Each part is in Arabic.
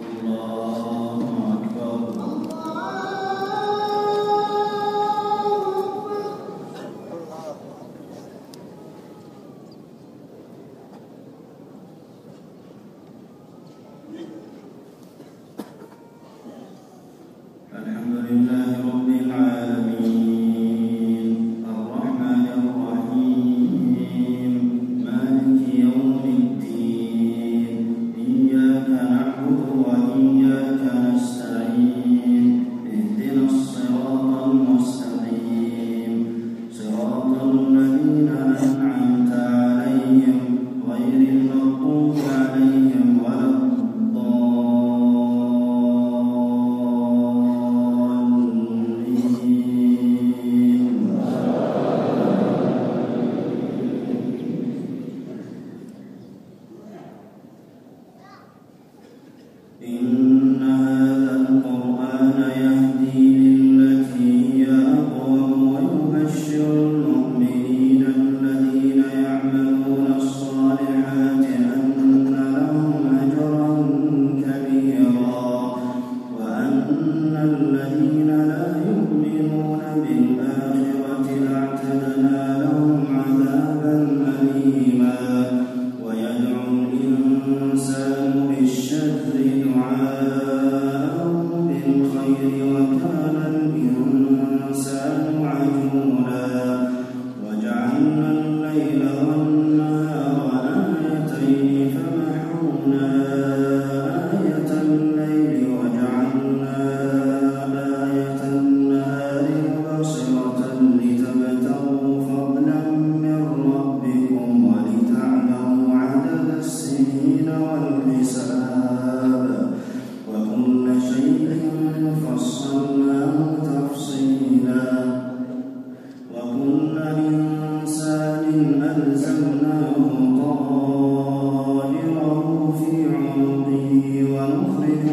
الله أكبر. الله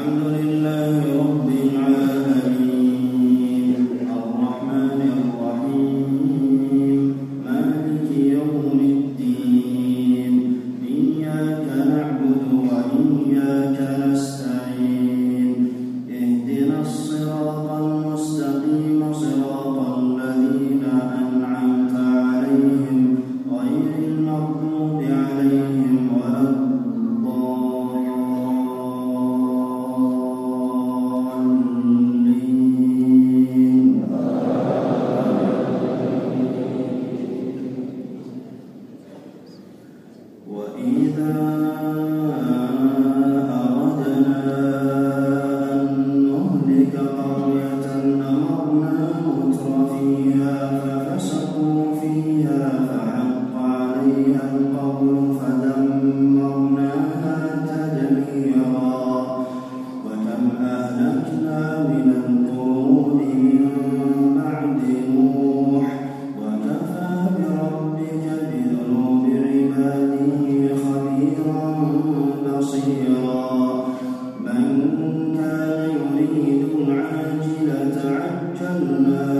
وإذا لتعجلنا